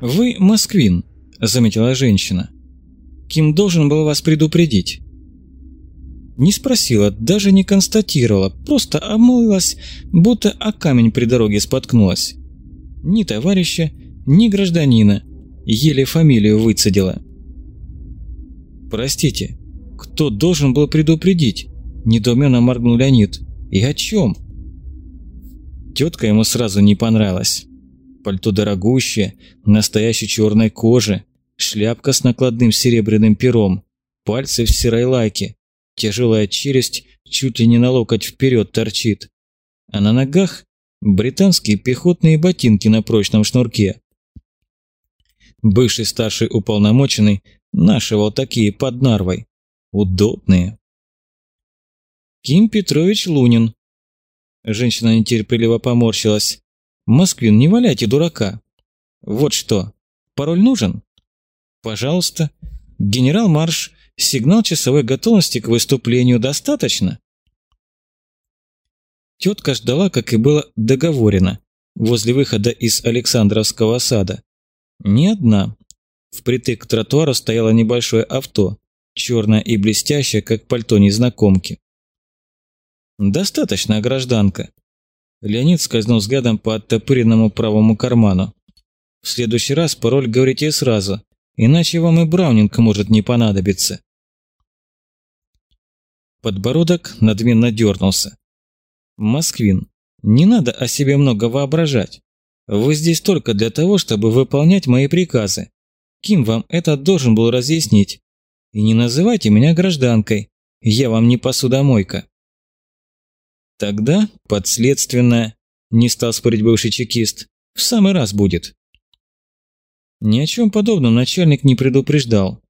«Вы москвин», – заметила женщина. «Ким должен был вас предупредить?» Не спросила, даже не констатировала, просто обмылась, будто о камень при дороге споткнулась. Ни товарища, ни гражданина, еле фамилию выцедила. «Простите, кто должен был предупредить?» – недоуменно моргнул Леонид. «И о чем?» Тетка ему сразу не понравилась. Пальто дорогущее, настоящей черной кожи, шляпка с накладным серебряным пером, пальцы в серой лайке, тяжелая челюсть чуть ли не на локоть вперед торчит. А на ногах британские пехотные ботинки на прочном шнурке. Бывший старший уполномоченный нашивал такие под Нарвой. Удобные. Ким Петрович Лунин. Женщина нетерпеливо поморщилась. Москвин, не валяйте дурака. Вот что, пароль нужен? Пожалуйста. Генерал-марш, сигнал часовой готовности к выступлению достаточно? Тетка ждала, как и было договорено, возле выхода из Александровского сада. Не одна. Впритык к тротуару стояло небольшое авто, черное и блестящее, как пальто незнакомки. «Достаточно, гражданка», Леонид скользнул взглядом по оттопыренному правому карману. «В следующий раз пароль говорите сразу, иначе вам и Браунинг может не понадобиться». Подбородок надменно дернулся. «Москвин, не надо о себе много воображать. Вы здесь только для того, чтобы выполнять мои приказы. Ким вам это должен был разъяснить. И не называйте меня гражданкой, я вам не посудомойка». Тогда подследственная, не стал спорить бывший чекист, в самый раз будет. Ни о чем подобном начальник не предупреждал.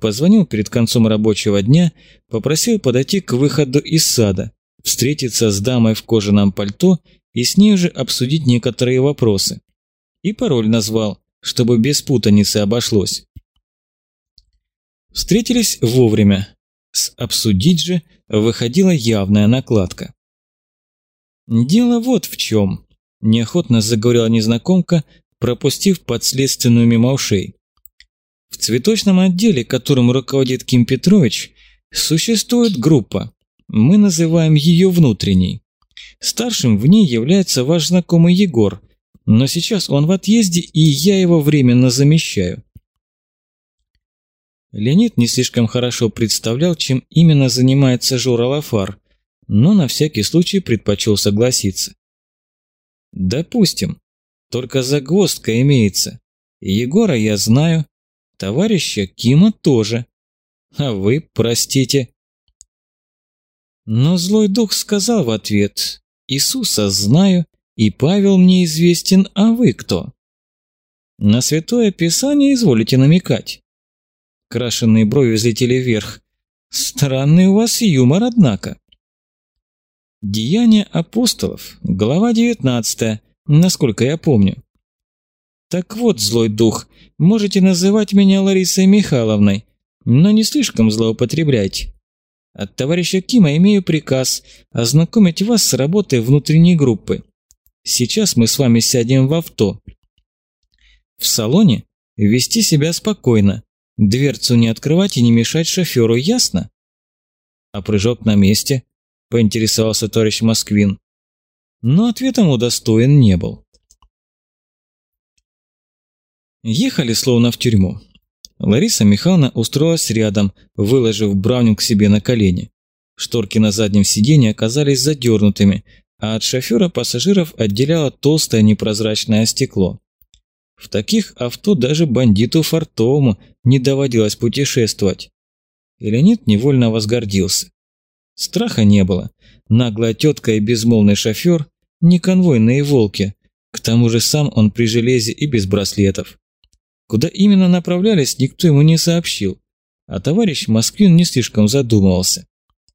Позвонил перед концом рабочего дня, попросил подойти к выходу из сада, встретиться с дамой в кожаном пальто и с ней уже обсудить некоторые вопросы. И пароль назвал, чтобы без путаницы обошлось. Встретились вовремя. С «обсудить» же выходила явная накладка. «Дело вот в чем», – неохотно заговорила незнакомка, пропустив подследственную мимо ушей. В цветочном отделе, которым руководит Ким Петрович, существует группа. Мы называем ее внутренней. Старшим в ней является ваш знакомый Егор, но сейчас он в отъезде, и я его временно замещаю. Леонид не слишком хорошо представлял, чем именно занимается Жора Лафар, но на всякий случай предпочел согласиться. Допустим, только загвоздка имеется. Егора я знаю, товарища Кима тоже. А вы, простите. Но злой дух сказал в ответ, Иисуса знаю, и Павел мне известен, а вы кто? На Святое Писание изволите намекать. Крашенные брови взлетели вверх. Странный у вас юмор, однако. Деяния апостолов, глава 19, насколько я помню. Так вот, злой дух, можете называть меня Ларисой Михайловной, но не слишком злоупотребляйте. От товарища Кима имею приказ ознакомить вас с работой внутренней группы. Сейчас мы с вами сядем в авто. В салоне вести себя спокойно, дверцу не открывать и не мешать шоферу, ясно? А прыжок на месте – поинтересовался товарищ Москвин. Но ответом удостоен не был. Ехали словно в тюрьму. Лариса Михайловна устроилась рядом, выложив Браунинг себе на колени. Шторки на заднем сиденье оказались задернутыми, а от шофера пассажиров отделяло толстое непрозрачное стекло. В таких авто даже бандиту фартовому не доводилось путешествовать. И Леонид невольно возгордился. Страха не было. Наглая тетка и безмолвный шофер – не конвойные волки. К тому же сам он при железе и без браслетов. Куда именно направлялись, никто ему не сообщил. А товарищ Москвин не слишком задумывался.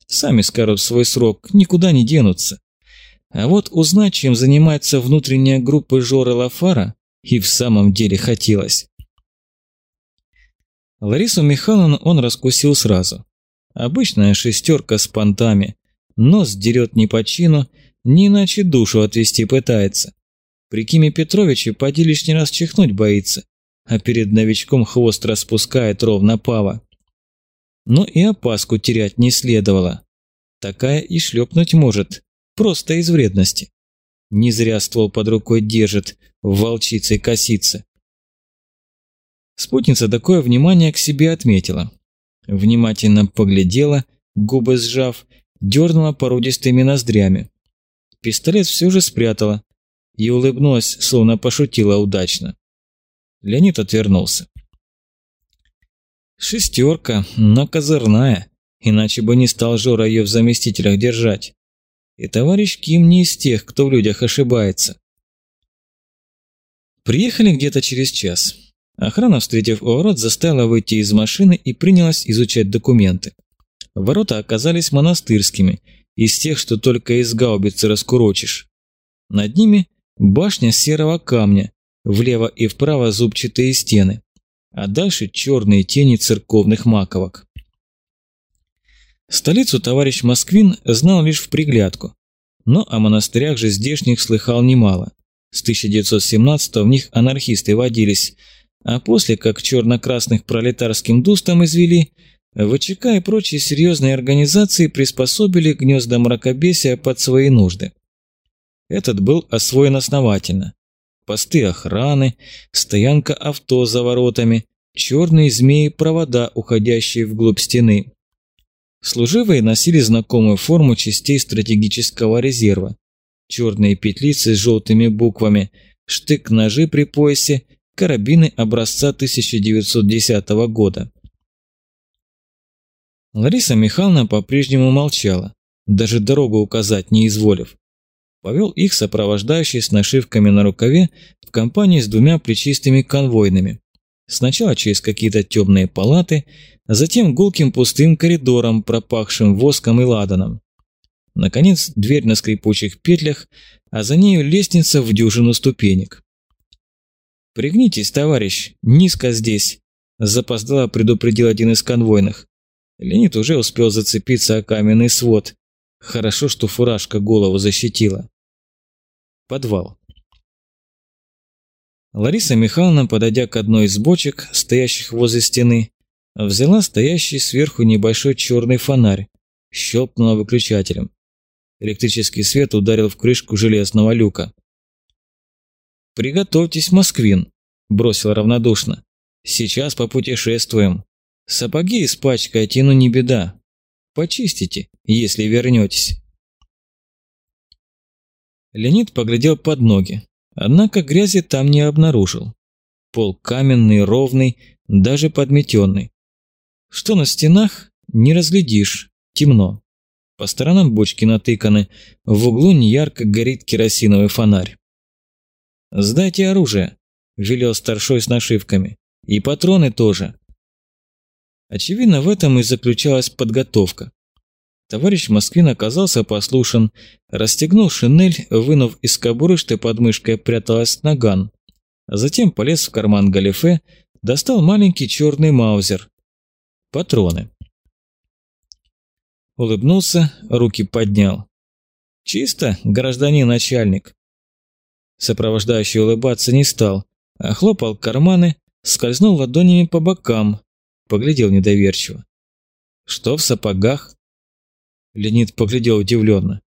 Сами скажут свой срок, никуда не денутся. А вот узнать, чем занимается внутренняя группа Жора Лафара, и в самом деле хотелось. Ларису Михайловну он раскусил сразу. Обычная шестерка с понтами. Нос дерет не по чину, не иначе душу отвести пытается. При Киме Петровиче поди лишний раз чихнуть боится. а перед новичком хвост распускает ровно пава. Но и опаску терять не следовало. Такая и шлепнуть может, просто из вредности. Не зря ствол под рукой держит, в волчице косится. Спутница такое внимание к себе отметила. Внимательно поглядела, губы сжав, дернула породистыми ноздрями. Пистолет все же спрятала и улыбнулась, словно пошутила удачно. Леонид отвернулся. Шестерка, но козырная, иначе бы не стал Жора ее в заместителях держать. И товарищ Ким не из тех, кто в людях ошибается. Приехали где-то через час. Охрана, встретив у ворот, заставила выйти из машины и принялась изучать документы. Ворота оказались монастырскими, из тех, что только из гаубицы раскурочишь. Над ними башня серого камня, влево и вправо зубчатые стены, а дальше черные тени церковных маковок. Столицу товарищ Москвин знал лишь в приглядку, но о монастырях же здешних слыхал немало. С 1917 в них анархисты водились, а после, как черно-красных пролетарским дустом извели, ВЧК и прочие серьезные организации приспособили гнезда мракобесия под свои нужды. Этот был освоен основательно. Посты охраны, стоянка авто за воротами, черные змеи-провода, уходящие вглубь стены. Служивые носили знакомую форму частей стратегического резерва. Черные петлицы с желтыми буквами, штык-ножи при поясе, карабины образца 1910 года. Лариса Михайловна по-прежнему молчала, даже дорогу указать не изволив. Повел их сопровождающий с нашивками на рукаве в компании с двумя плечистыми конвойными. Сначала через какие-то темные палаты, а затем гулким пустым коридором, пропахшим воском и ладаном. Наконец, дверь на скрипучих петлях, а за нею лестница в дюжину ступенек. «Пригнитесь, товарищ, низко здесь», – запоздало предупредил один из конвойных. Леонид уже успел зацепиться о каменный свод. Хорошо, что фуражка голову защитила. Подвал. Лариса Михайловна, подойдя к одной из бочек, стоящих возле стены, взяла стоящий сверху небольшой черный фонарь, щелкнула выключателем. Электрический свет ударил в крышку железного люка. «Приготовьтесь, Москвин», – бросил равнодушно. «Сейчас попутешествуем. Сапоги испачкаете, но не беда. Почистите, если вернетесь. Леонид поглядел под ноги, однако грязи там не обнаружил. Пол каменный, ровный, даже подметенный. Что на стенах, не разглядишь, темно. По сторонам бочки натыканы, в углу неярко горит керосиновый фонарь. «Сдайте оружие», – велел старшой с нашивками. «И патроны тоже. Очевидно, в этом и заключалась подготовка. Товарищ Москвин оказался послушен, расстегнул шинель, вынув из кобуры, что под мышкой пряталась наган, затем полез в карман галифе, достал маленький черный маузер. Патроны. Улыбнулся, руки поднял. «Чисто, гражданин начальник». Сопровождающий улыбаться не стал, а хлопал карманы, скользнул ладонями по бокам, Поглядел недоверчиво. «Что в сапогах?» Леонид поглядел удивленно.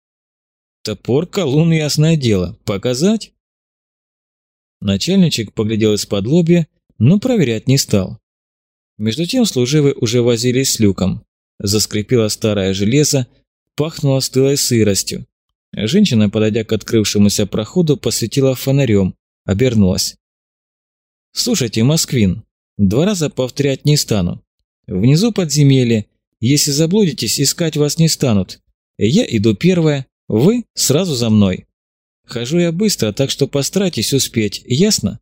«Топор, колун, ясное дело. Показать?» Начальничек поглядел из-под лобья, но проверять не стал. Между тем служивые уже возились с люком. Заскрипело старое железо, пахнуло стылой сыростью. Женщина, подойдя к открывшемуся проходу, посветила фонарем, обернулась. «Слушайте, Москвин, Два раза повторять не стану. Внизу подземелье. Если заблудитесь, искать вас не станут. Я иду первая, вы сразу за мной. Хожу я быстро, так что постарайтесь успеть, ясно?»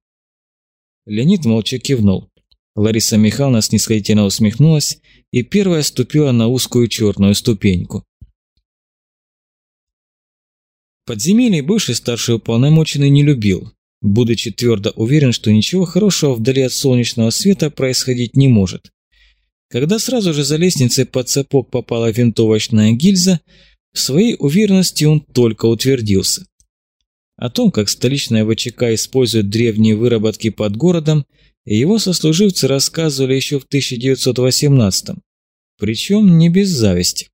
Леонид молча кивнул. Лариса Михайловна снисходительно усмехнулась и первая ступила на узкую черную ступеньку. Подземелье бывший старший уполномоченный не любил будучи твердо уверен, что ничего хорошего вдали от солнечного света происходить не может. Когда сразу же за лестницей под сапог попала винтовочная гильза, в своей уверенности он только утвердился. О том, как столичная ВЧК использует древние выработки под городом, его сослуживцы рассказывали еще в 1918 причем не без зависти.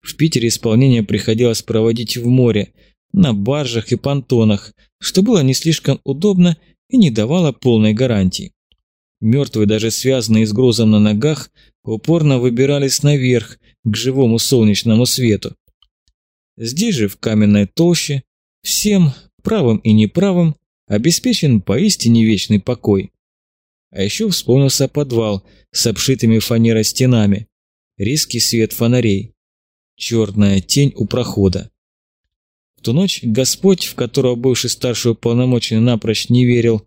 В Питере исполнение приходилось проводить в море, на баржах и понтонах, что было не слишком удобно и не давало полной гарантии. Мертвые, даже связанные с грузом на ногах, упорно выбирались наверх, к живому солнечному свету. Здесь же, в каменной толще, всем, правым и неправым, обеспечен поистине вечный покой. А еще вспомнился подвал с обшитыми фанерой стенами, резкий свет фонарей, черная тень у прохода. Ту ночь Господь, в которого бывший старший уполномоченный напрочь не верил,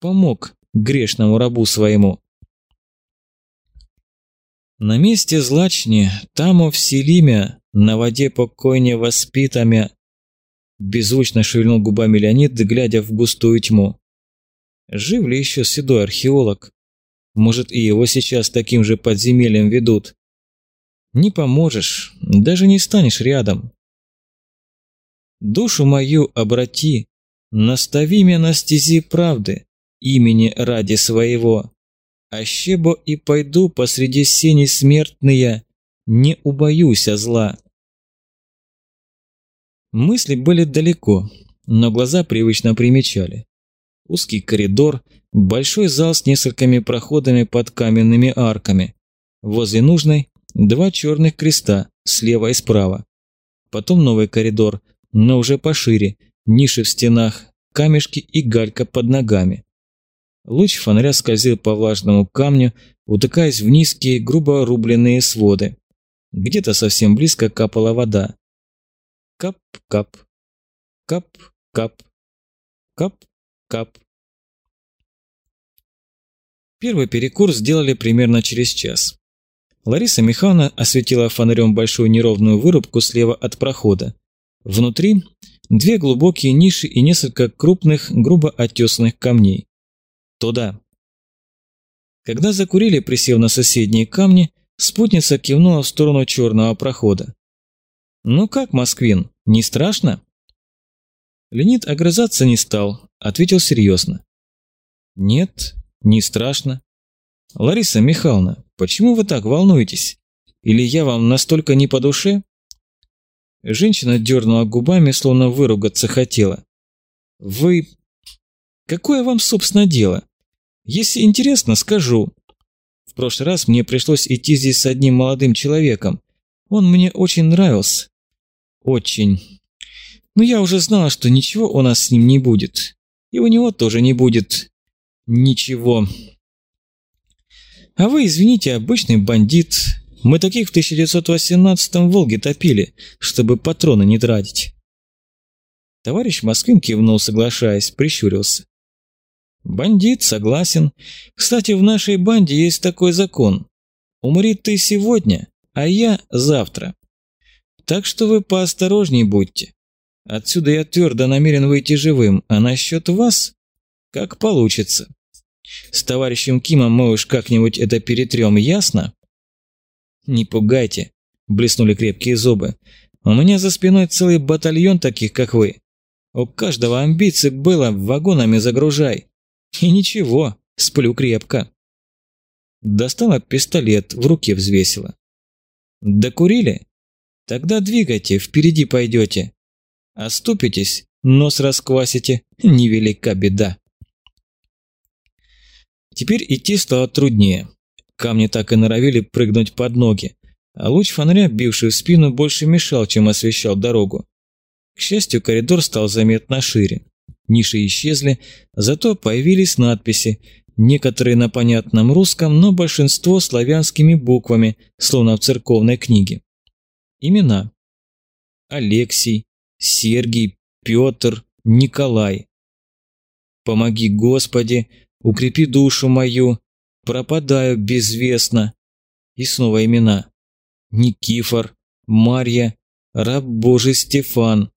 помог грешному рабу своему. На месте злачни, тамо в Селиме, на воде покойне воспитами, беззвучно шевельнул губами Леонид, глядя в густую тьму. Жив ли еще седой археолог? Может, и его сейчас таким же подземельем ведут? Не поможешь, даже не станешь рядом. Душу мою обрати, настави меня на стези правды, имени ради своего. Ощебо и пойду посреди сени смертные, не убоюсь зла. Мысли были далеко, но глаза привычно примечали. Узкий коридор, большой зал с несколькими проходами под каменными арками. Возле нужной два черных креста, слева и справа. Потом новый коридор, но уже пошире, ниши в стенах, камешки и галька под ногами. Луч фонаря скользил по влажному камню, утыкаясь в низкие, грубо рубленные своды. Где-то совсем близко капала вода. Кап-кап, кап-кап, кап-кап. Первый перекур сделали примерно через час. Лариса Михайловна осветила фонарем большую неровную вырубку слева от прохода. Внутри две глубокие ниши и несколько крупных, грубо оттесанных камней. Туда. Когда закурили, присев на соседние камни, спутница кивнула в сторону черного прохода. «Ну как, Москвин, не страшно?» Леонид огрызаться не стал, ответил серьезно. «Нет, не страшно. Лариса Михайловна, почему вы так волнуетесь? Или я вам настолько не по душе?» Женщина дернула губами, словно выругаться хотела. «Вы Какое вам, собственно, дело? Если интересно, скажу. В прошлый раз мне пришлось идти здесь с одним молодым человеком. Он мне очень нравился. Очень. Но я уже знала, что ничего у нас с ним не будет. И у него тоже не будет. Ничего. А вы, извините, обычный бандит. Мы таких в 1918-м в Волге топили, чтобы патроны не тратить. Товарищ Москвин кивнул, соглашаясь, прищурился. Бандит, согласен. Кстати, в нашей банде есть такой закон. Умри ты сегодня, а я завтра. Так что вы поосторожней будьте. Отсюда я твердо намерен выйти живым, а насчет вас, как получится. С товарищем Кимом мы уж как-нибудь это перетрем, ясно? Не пугайте, блеснули крепкие зубы. У меня за спиной целый батальон таких, как вы. У каждого амбиций было, вагонами загружай. И ничего, сплю крепко. Достала пистолет, в руке взвесила. Докурили? Тогда двигайте, впереди пойдете. Оступитесь, нос расквасите, невелика беда. Теперь идти стало труднее. Камни так и норовили прыгнуть под ноги, а луч фонаря, бивший в спину, больше мешал, чем освещал дорогу. К счастью, коридор стал заметно шире. Ниши исчезли, зато появились надписи, некоторые на понятном русском, но большинство славянскими буквами, словно в церковной книге. Имена. Алексей, Сергий, Петр, Николай. Помоги, Господи, укрепи душу мою, пропадаю безвестно. И снова имена. Никифор, Марья, раб Божий Стефан,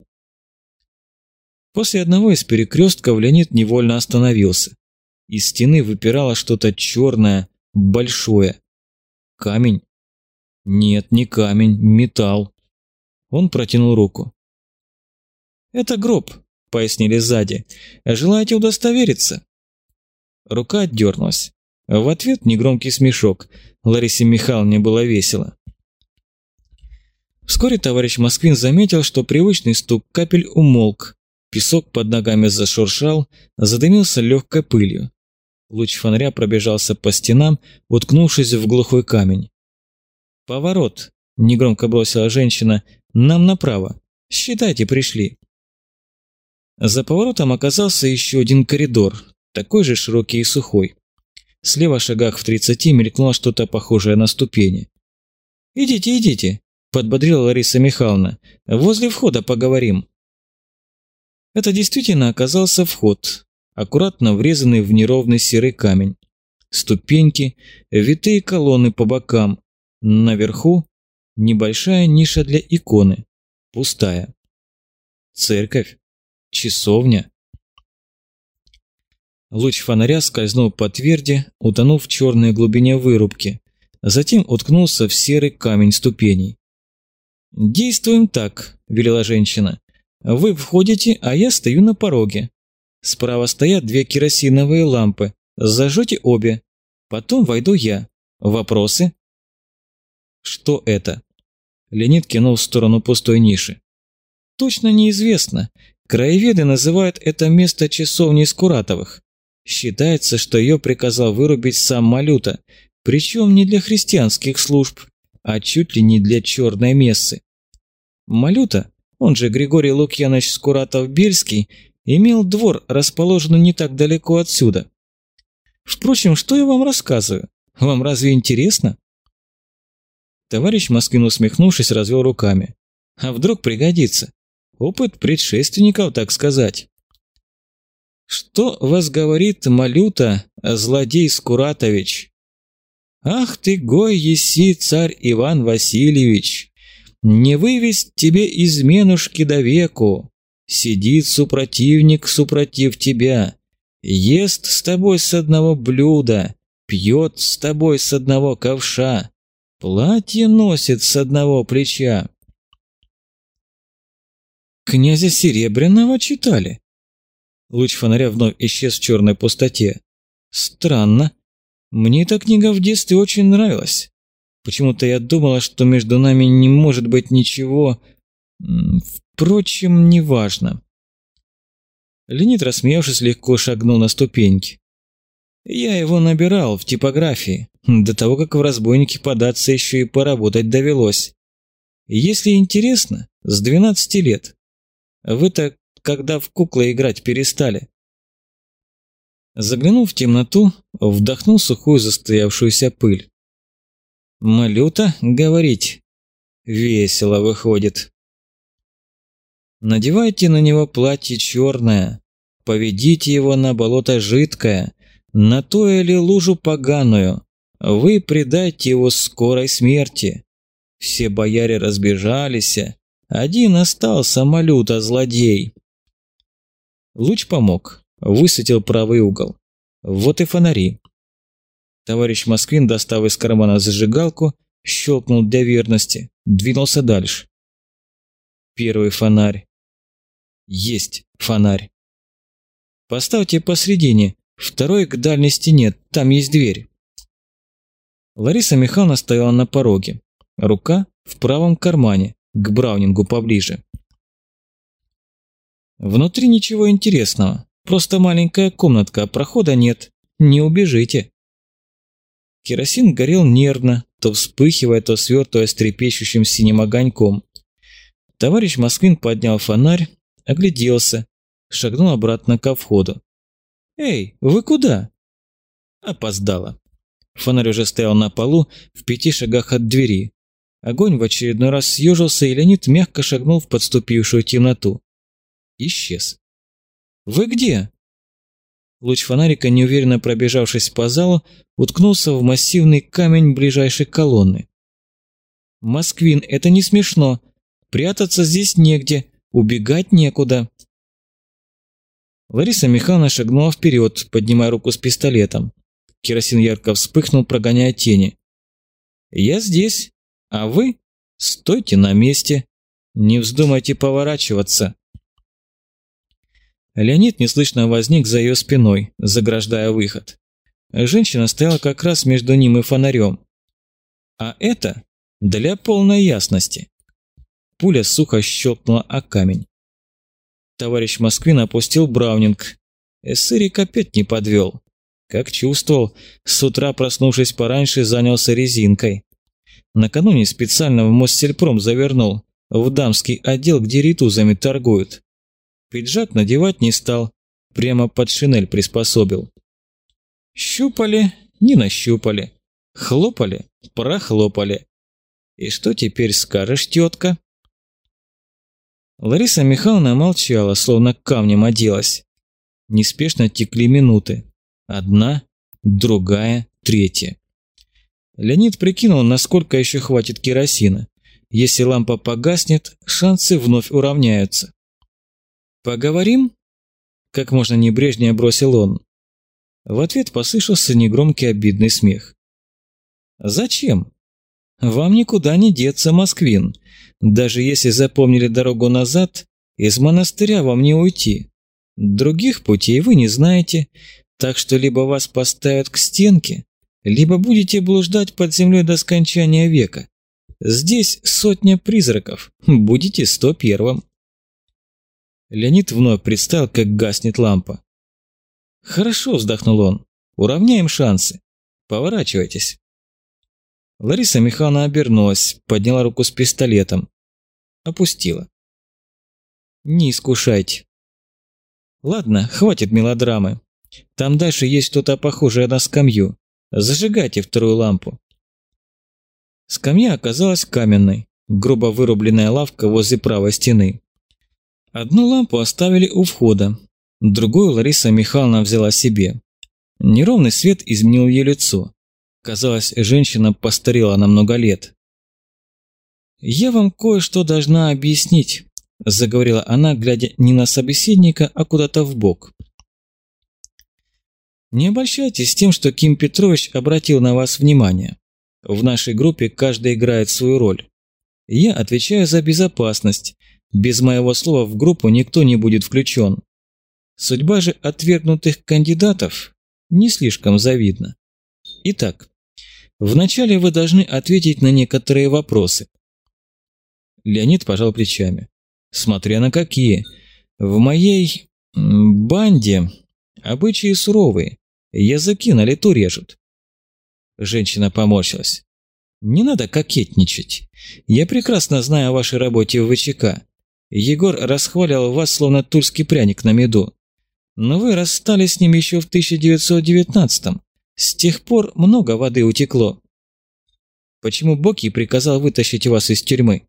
После одного из перекрестков Леонид невольно остановился. Из стены выпирало что-то черное, большое. Камень? Нет, не камень, металл. Он протянул руку. «Это гроб», — пояснили сзади. «Желаете удостовериться?» Рука отдернулась. В ответ негромкий смешок. Ларисе Михайловне было весело. Вскоре товарищ Москвин заметил, что привычный стук капель умолк. Песок под ногами зашуршал, задымился легкой пылью. Луч фонаря пробежался по стенам, уткнувшись в глухой камень. «Поворот!» – негромко бросила женщина. «Нам направо. Считайте, пришли». За поворотом оказался еще один коридор, такой же широкий и сухой. Слева шагах в тридцати мелькнуло что-то похожее на ступени. «Идите, идите!» – подбодрила Лариса Михайловна. «Возле входа поговорим». Это действительно оказался вход, аккуратно врезанный в неровный серый камень. Ступеньки, витые колонны по бокам. Наверху небольшая ниша для иконы, пустая. Церковь, часовня. Луч фонаря скользнул по тверди, утонув в черной глубине вырубки, затем уткнулся в серый камень ступеней. «Действуем так», – велела женщина. «Вы входите, а я стою на пороге. Справа стоят две керосиновые лампы. Зажжете обе. Потом войду я. Вопросы?» «Что это?» Леонид кинул в сторону пустой ниши. «Точно неизвестно. Краеведы называют это место часовней Скуратовых. Считается, что ее приказал вырубить сам Малюта, причем не для христианских служб, а чуть ли не для черной мессы. Малюта, он же Григорий Лукьянович Скуратов-Бельский, имел двор, расположенный не так далеко отсюда. Впрочем, что я вам рассказываю? Вам разве интересно? Товарищ Москвин, усмехнувшись, развел руками. А вдруг пригодится? Опыт предшественников, так сказать. Что вас говорит Малюта, злодей Скуратович? Ах ты, гой еси, царь Иван Васильевич! Не вывесть тебе изменушки до веку. Сидит супротивник супротив тебя, ест с тобой с одного блюда, пьет с тобой с одного ковша, платье носит с одного плеча. Князя Серебряного читали? Луч фонаря вновь исчез в черной пустоте. Странно. Мне эта книга в детстве очень нравилась. Почему-то я думала, что между нами не может быть ничего... Впрочем, неважно. Леонид, рассмеявшись, легко шагнул на ступеньки. Я его набирал в типографии. До того, как в разбойники податься еще и поработать довелось. Если интересно, с 12 лет. Вы-то когда в куклы играть перестали. Заглянув в темноту, вдохнул сухую застоявшуюся пыль. «Малюта, говорить?» «Весело выходит». «Надевайте на него платье черное, поведите его на болото жидкое, на то или лужу поганую, вы предайте его скорой смерти». Все бояре разбежались, один остался малюта злодей. Луч помог, высветил правый угол. Вот и фонари. Товарищ Москвин, достав из кармана зажигалку, щелкнул для верности, двинулся дальше. Первый фонарь. Есть фонарь. Поставьте посредине, второй к дальней стене, там есть дверь. Лариса Михайловна стояла на пороге. Рука в правом кармане, к Браунингу поближе. Внутри ничего интересного. Просто маленькая комнатка, прохода нет. Не убежите. Керосин горел нервно, то вспыхивая, то свертываясь трепещущим синим огоньком. Товарищ Москвин поднял фонарь, огляделся, шагнул обратно ко входу. «Эй, вы куда?» Опоздала. Фонарь уже стоял на полу в пяти шагах от двери. Огонь в очередной раз съежился, и Леонид мягко шагнул в подступившую темноту исчез. «Вы где?» Луч фонарика, неуверенно пробежавшись по залу, уткнулся в массивный камень ближайшей колонны. «Москвин, это не смешно. Прятаться здесь негде, убегать некуда». Лариса Михайловна шагнула вперед, поднимая руку с пистолетом. Керосин ярко вспыхнул, прогоняя тени. «Я здесь, а вы стойте на месте. Не вздумайте поворачиваться». Леонид неслышно возник за ее спиной, заграждая выход. Женщина стояла как раз между ним и фонарем. А это для полной ясности. Пуля сухо щелкнула о камень. Товарищ Москвин опустил Браунинг. Эссерик опять не подвел. Как чувствовал, с утра, проснувшись пораньше, занялся резинкой. Накануне специально в Моссельпром завернул, в дамский отдел, где ритузами торгуют. Пиджак надевать не стал, прямо под шинель приспособил. Щупали, не нащупали. Хлопали, прохлопали. И что теперь скажешь, тетка? Лариса Михайловна молчала, словно камнем оделась. Неспешно текли минуты. Одна, другая, третья. Леонид прикинул, насколько еще хватит керосина. Если лампа погаснет, шансы вновь уравняются. «Поговорим?» Как можно небрежнее бросил он. В ответ послышался негромкий обидный смех. «Зачем? Вам никуда не деться, Москвин. Даже если запомнили дорогу назад, из монастыря вам не уйти. Других путей вы не знаете, так что либо вас поставят к стенке, либо будете блуждать под землей до скончания века. Здесь сотня призраков, будете сто первым. Леонид вновь представил, как гаснет лампа. «Хорошо», – вздохнул он, – «уравняем шансы. Поворачивайтесь». Лариса Михайловна обернулась, подняла руку с пистолетом. Опустила. «Не искушайте». «Ладно, хватит мелодрамы. Там дальше есть что-то похожее на скамью. Зажигайте вторую лампу». Скамья оказалась каменной, грубо вырубленная лавка возле правой стены. Одну лампу оставили у входа, другую Лариса Михайловна взяла себе. Неровный свет изменил ее лицо. Казалось, женщина постарела на много лет. «Я вам кое-что должна объяснить», – заговорила она, глядя не на собеседника, а куда-то в бок. «Не обольщайтесь тем, что Ким Петрович обратил на вас внимание. В нашей группе каждый играет свою роль. Я отвечаю за безопасность. Без моего слова в группу никто не будет включен. Судьба же отвергнутых кандидатов не слишком завидна. Итак, вначале вы должны ответить на некоторые вопросы. Леонид пожал плечами. Смотря на какие. В моей банде обычаи суровые, языки на лету режут. Женщина поморщилась. Не надо кокетничать. Я прекрасно знаю о вашей работе в ВЧК. Егор расхваливал вас, словно тульский пряник на меду. Но вы расстались с ним еще в 1919-м. С тех пор много воды утекло. Почему Боки приказал вытащить вас из тюрьмы?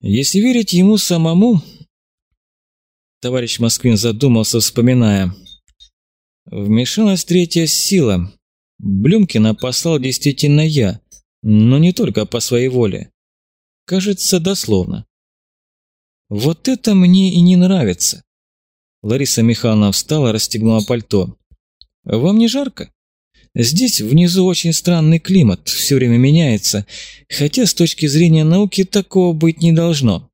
Если верить ему самому... Товарищ Москвин задумался, вспоминая. Вмешалась третья сила. Блюмкина послал действительно я, но не только по своей воле. Кажется, дословно. Вот это мне и не нравится. Лариса Михайловна встала, расстегнула пальто. «Вам не жарко? Здесь внизу очень странный климат, все время меняется, хотя с точки зрения науки такого быть не должно.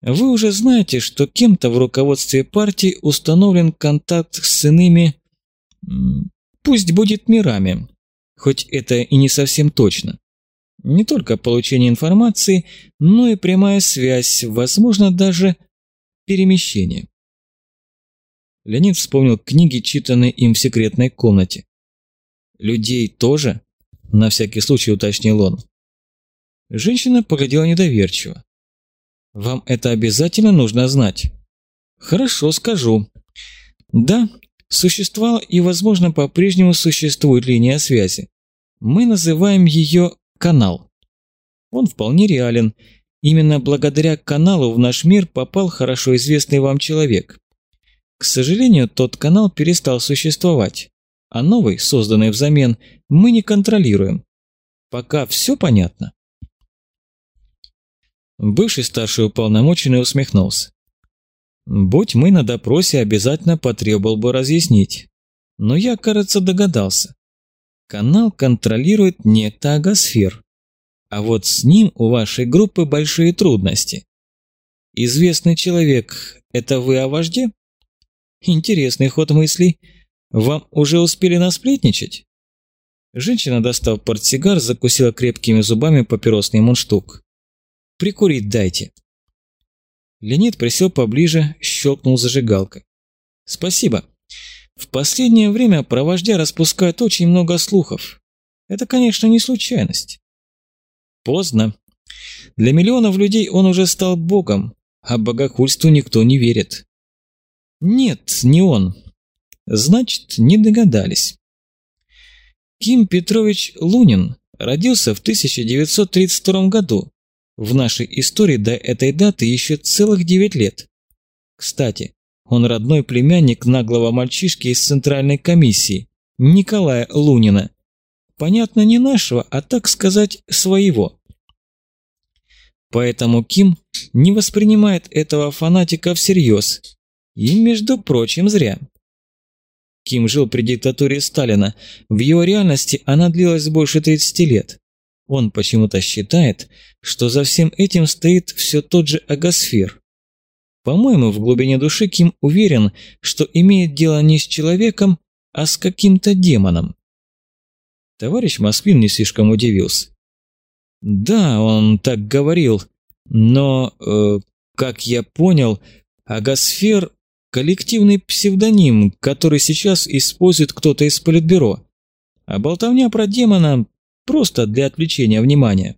Вы уже знаете, что кем-то в руководстве партии установлен контакт с иными... Пусть будет мирами, хоть это и не совсем точно. Не только получение информации, но и прямая связь, возможно, даже перемещение. Леонид вспомнил книги, читанные им в секретной комнате. «Людей тоже?» – на всякий случай уточнил он. Женщина поглядела недоверчиво. «Вам это обязательно нужно знать?» «Хорошо, скажу. Да, существовала и, возможно, по-прежнему существует линия связи. Мы называем ее канал. Он вполне реален. Именно благодаря каналу в наш мир попал хорошо известный вам человек. К сожалению, тот канал перестал существовать, а новый, созданный взамен, мы не контролируем. Пока все понятно. Бывший старший уполномоченный усмехнулся. Будь мы на допросе, обязательно потребовал бы разъяснить. Но я, кажется, догадался. Канал контролирует некто Агосфер. А вот с ним у вашей группы большие трудности. Известный человек – это вы о вожде? Интересный ход мыслей. Вам уже успели насплетничать?» Женщина, достав портсигар, закусила крепкими зубами папиросный мундштук. «Прикурить дайте». Леонид присел поближе, щелкнул зажигалкой. «Спасибо. В последнее время про вождя распускают очень много слухов. Это, конечно, не случайность. Поздно. Для миллионов людей он уже стал богом, а богохульству никто не верит. Нет, не он. Значит, не догадались. Ким Петрович Лунин родился в 1932 году. В нашей истории до этой даты еще целых 9 лет. Кстати, он родной племянник наглого мальчишки из Центральной комиссии, Николая Лунина. Понятно, не нашего, а так сказать, своего. Поэтому Ким не воспринимает этого фанатика всерьез. И, между прочим, зря. Ким жил при диктатуре Сталина. В его реальности она длилась больше 30 лет. Он почему-то считает, что за всем этим стоит все тот же агосфер. По-моему, в глубине души Ким уверен, что имеет дело не с человеком, а с каким-то демоном. Товарищ Москвин не слишком удивился. Да, он так говорил, но, э, как я понял, агосфер – коллективный псевдоним, который сейчас использует кто-то из политбюро. А болтовня про демона – просто для отвлечения внимания.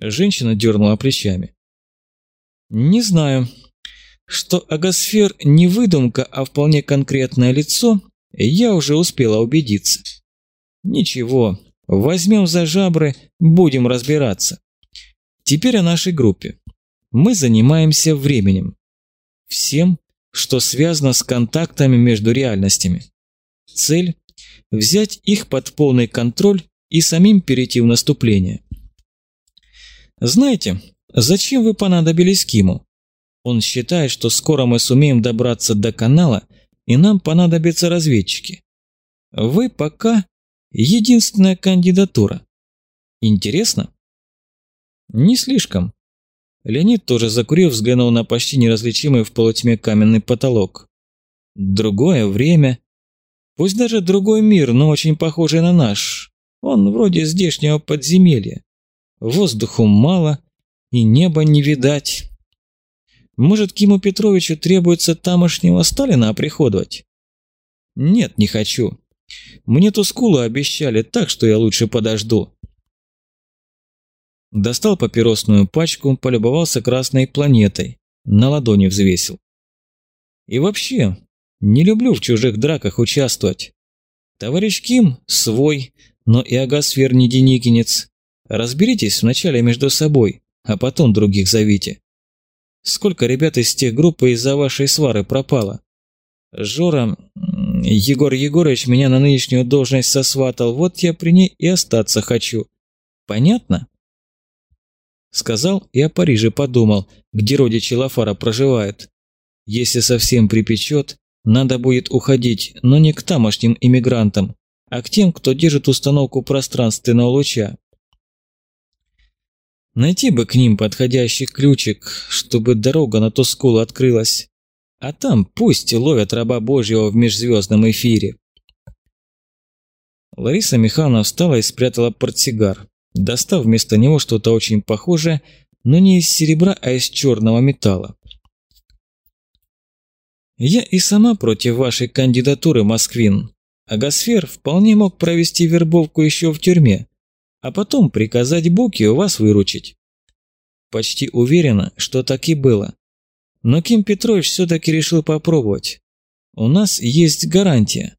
Женщина дернула плечами. Не знаю. Что агосфер не выдумка, а вполне конкретное лицо, я уже успела убедиться. Ничего, возьмем за жабры, будем разбираться. Теперь о нашей группе. Мы занимаемся временем. Всем, что связано с контактами между реальностями. Цель – взять их под полный контроль и самим перейти в наступление. Знаете, Зачем вы понадобились Киму? Он считает, что скоро мы сумеем добраться до канала, и нам понадобятся разведчики. Вы пока единственная кандидатура. Интересно? Не слишком. Леонид тоже закурил, взглянул на почти неразличимый в полутьме каменный потолок. Другое время. Пусть даже другой мир, но очень похожий на наш. Он вроде здешнего подземелья. Воздуху мало, и неба не видать. Может, Киму Петровичу требуется тамошнего Сталина оприходовать? Нет, не хочу. Мне ту скулу обещали, так что я лучше подожду. Достал папиросную пачку, полюбовался красной планетой, на ладони взвесил. И вообще, не люблю в чужих драках участвовать. Товарищ Ким свой, но и Агасфер не деникинец. Разберитесь вначале между собой, а потом других зовите. Сколько ребят из тех группы из-за вашей свары пропало? Жора, Егор Егорович меня на нынешнюю должность сосватал, вот я при ней и остаться хочу. Понятно? Сказал и о Париже подумал, где родичи Лафара проживают. Если совсем припечет, надо будет уходить, но не к тамошним иммигрантам, а к тем, кто держит установку пространственного луча. Найти бы к ним подходящий ключик, чтобы дорога на Тускулу открылась. А там пусть ловят раба Божьего в межзвездном эфире. Лариса Михайловна встала и спрятала портсигар, достав вместо него что-то очень похожее, но не из серебра, а из черного металла. «Я и сама против вашей кандидатуры, Москвин. А Гасфер вполне мог провести вербовку еще в тюрьме, а потом приказать Букию вас выручить. Почти уверена, что так и было. Но Ким Петрович все-таки решил попробовать. У нас есть гарантия.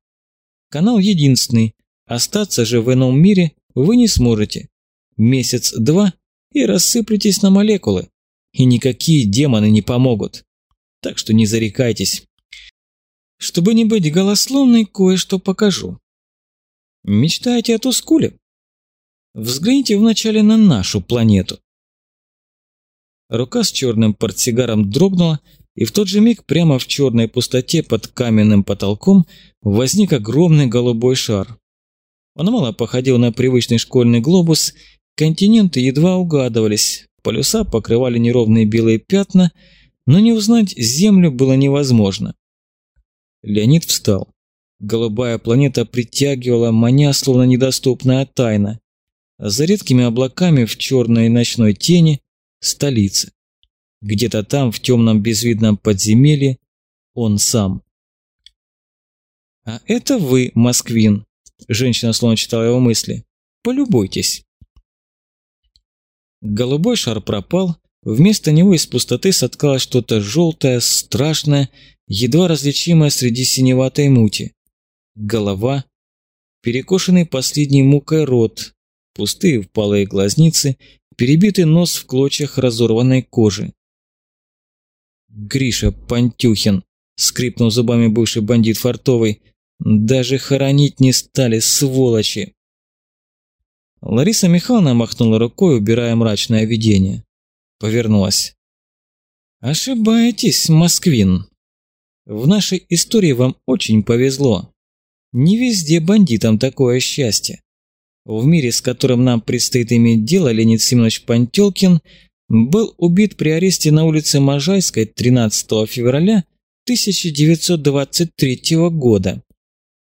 Канал единственный, остаться же в ином мире вы не сможете. Месяц-два и рассыплетесь на молекулы. И никакие демоны не помогут. Так что не зарекайтесь. Чтобы не быть голословной, кое-что покажу. Мечтаете о Тускуле? Взгляните вначале на нашу планету. Рука с черным портсигаром дрогнула, и в тот же миг прямо в черной пустоте под каменным потолком возник огромный голубой шар. Он мало походил на привычный школьный глобус, континенты едва угадывались, полюса покрывали неровные белые пятна, но не узнать Землю было невозможно. Леонид встал. Голубая планета притягивала, маня, словно недоступная тайна. За редкими облаками в черной ночной тени – столица. Где-то там, в темном безвидном подземелье, он сам. «А это вы, Москвин», – женщина словно читала его мысли. «Полюбуйтесь». Голубой шар пропал, вместо него из пустоты соткалось что-то желтое, страшное, едва различимое среди синеватой мути. Голова, перекошенный последней мукой рот, пустые впалые глазницы, перебитый нос в клочьях разорванной кожи. «Гриша Пантюхин!» – скрипнул зубами бывший бандит фартовый. «Даже хоронить не стали, сволочи!» Лариса Михайловна махнула рукой, убирая мрачное видение. Повернулась. «Ошибаетесь, Москвин. В нашей истории вам очень повезло. Не везде бандитам такое счастье. В мире, с которым нам предстоит иметь дело, Леонид Семенович Пантелкин был убит при аресте на улице Можайской 13 февраля 1923 года.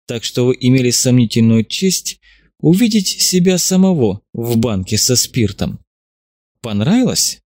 Так что вы имели сомнительную честь увидеть себя самого в банке со спиртом. Понравилось?